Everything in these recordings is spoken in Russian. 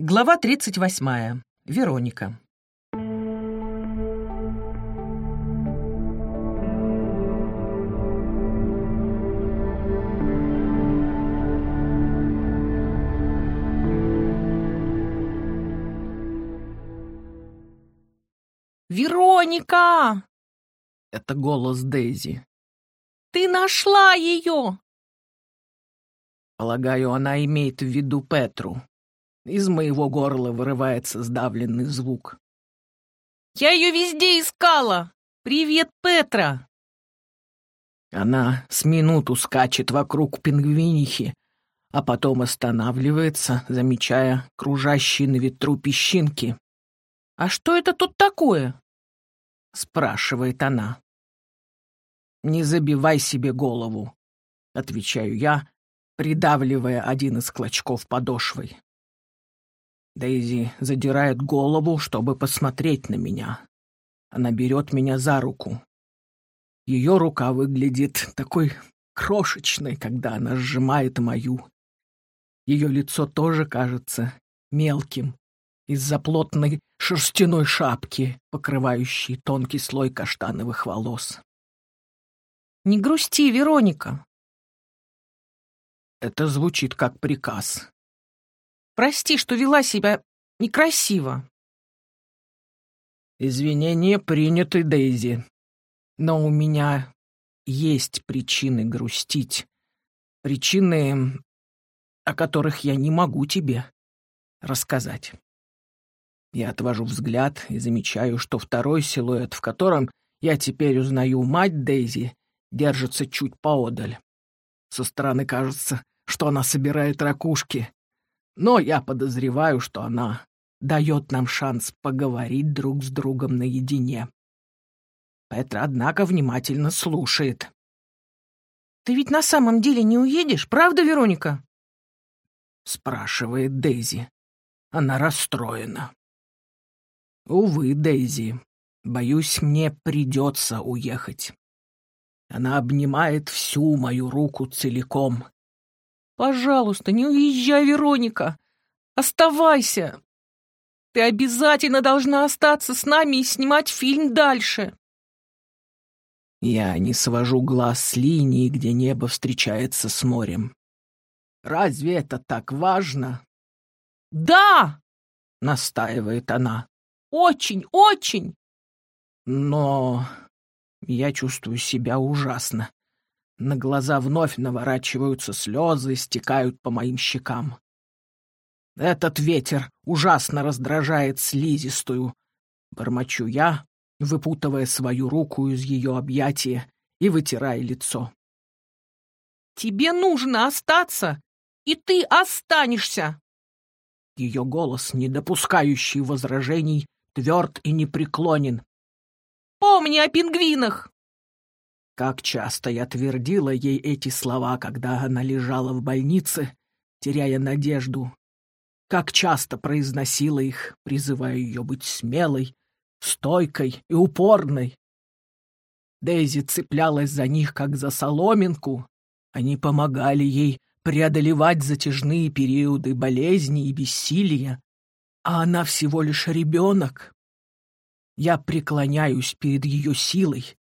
Глава 38. Вероника. «Вероника!» Это голос Дейзи. «Ты нашла ее!» Полагаю, она имеет в виду Петру. Из моего горла вырывается сдавленный звук. «Я ее везде искала! Привет, Петра!» Она с минуту скачет вокруг пингвинихи, а потом останавливается, замечая кружащие на ветру песчинки. «А что это тут такое?» — спрашивает она. «Не забивай себе голову», — отвечаю я, придавливая один из клочков подошвой. Дейзи задирает голову, чтобы посмотреть на меня. Она берет меня за руку. Ее рука выглядит такой крошечной, когда она сжимает мою. Ее лицо тоже кажется мелким из-за плотной шерстяной шапки, покрывающей тонкий слой каштановых волос. «Не грусти, Вероника!» Это звучит как приказ. «Прости, что вела себя некрасиво». Извинения приняты, Дейзи. Но у меня есть причины грустить. Причины, о которых я не могу тебе рассказать. Я отвожу взгляд и замечаю, что второй силуэт, в котором я теперь узнаю мать Дейзи, держится чуть поодаль. Со стороны кажется, что она собирает ракушки, но я подозреваю, что она дает нам шанс поговорить друг с другом наедине. Петра, однако, внимательно слушает. «Ты ведь на самом деле не уедешь, правда, Вероника?» спрашивает Дейзи. Она расстроена. Увы, Дейзи, боюсь, мне придется уехать. Она обнимает всю мою руку целиком. «Пожалуйста, не уезжай, Вероника! Оставайся! Ты обязательно должна остаться с нами и снимать фильм дальше!» Я не свожу глаз с линии, где небо встречается с морем. «Разве это так важно?» «Да!» — настаивает она. Очень, очень. Но я чувствую себя ужасно. На глаза вновь наворачиваются слезы, стекают по моим щекам. Этот ветер ужасно раздражает слизистую. Бормочу я, выпутывая свою руку из ее объятия и вытирая лицо. «Тебе нужно остаться, и ты останешься!» Ее голос, не допускающий возражений, тверд и непреклонен. «Помни о пингвинах!» Как часто я твердила ей эти слова, когда она лежала в больнице, теряя надежду. Как часто произносила их, призывая ее быть смелой, стойкой и упорной. Дейзи цеплялась за них, как за соломинку. Они помогали ей преодолевать затяжные периоды болезни и бессилия, а она всего лишь ребенок. Я преклоняюсь перед ее силой,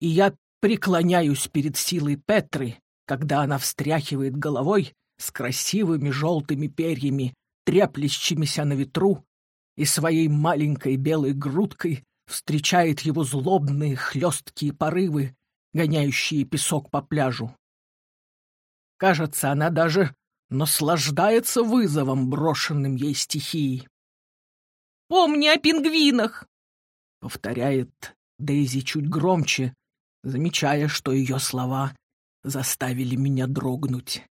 и я преклоняюсь перед силой Петры, когда она встряхивает головой с красивыми желтыми перьями, треплещимися на ветру, и своей маленькой белой грудкой встречает его злобные хлесткие порывы, гоняющие песок по пляжу. Кажется, она даже наслаждается вызовом, брошенным ей стихией. «Помни о пингвинах!» — повторяет Дейзи чуть громче, замечая, что ее слова заставили меня дрогнуть.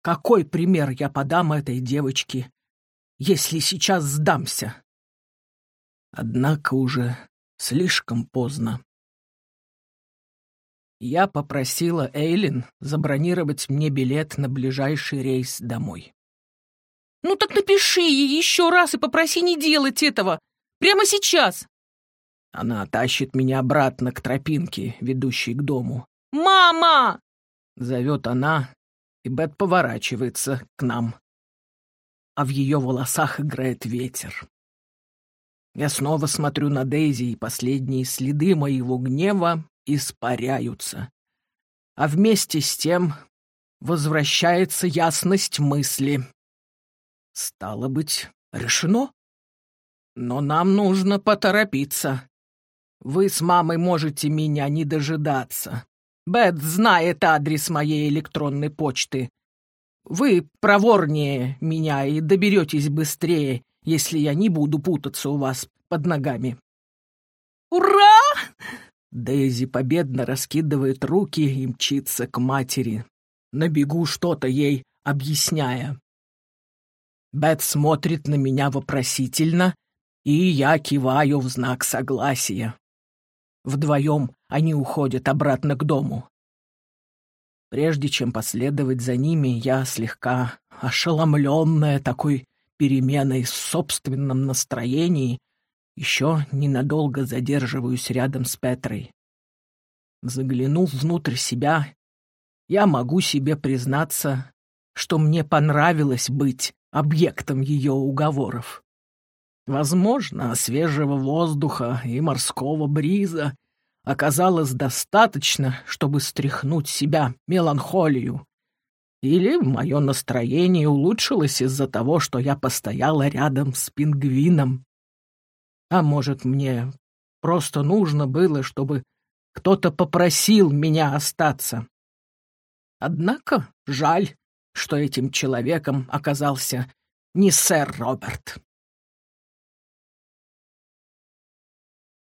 Какой пример я подам этой девочке, если сейчас сдамся? Однако уже слишком поздно. Я попросила Эйлин забронировать мне билет на ближайший рейс домой. «Ну так напиши ей еще раз и попроси не делать этого. Прямо сейчас!» Она тащит меня обратно к тропинке, ведущей к дому. «Мама!» — зовет она, и Бет поворачивается к нам. а в ее волосах играет ветер. Я снова смотрю на Дейзи, и последние следы моего гнева испаряются. А вместе с тем возвращается ясность мысли. Стало быть, решено. Но нам нужно поторопиться. Вы с мамой можете меня не дожидаться. Бет знает адрес моей электронной почты. Вы проворнее меня и доберетесь быстрее, если я не буду путаться у вас под ногами. «Ура!» Дейзи победно раскидывает руки и мчится к матери. На бегу что-то ей объясняя. Бет смотрит на меня вопросительно, и я киваю в знак согласия. Вдвоем они уходят обратно к дому. Прежде чем последовать за ними, я слегка ошеломленная такой переменой в собственном настроении, еще ненадолго задерживаюсь рядом с Петрой. Заглянув внутрь себя, я могу себе признаться, что мне понравилось быть объектом ее уговоров. Возможно, свежего воздуха и морского бриза оказалось достаточно, чтобы стряхнуть себя меланхолию. Или мое настроение улучшилось из-за того, что я постояла рядом с пингвином. А может, мне просто нужно было, чтобы кто-то попросил меня остаться. Однако жаль, что этим человеком оказался не сэр Роберт.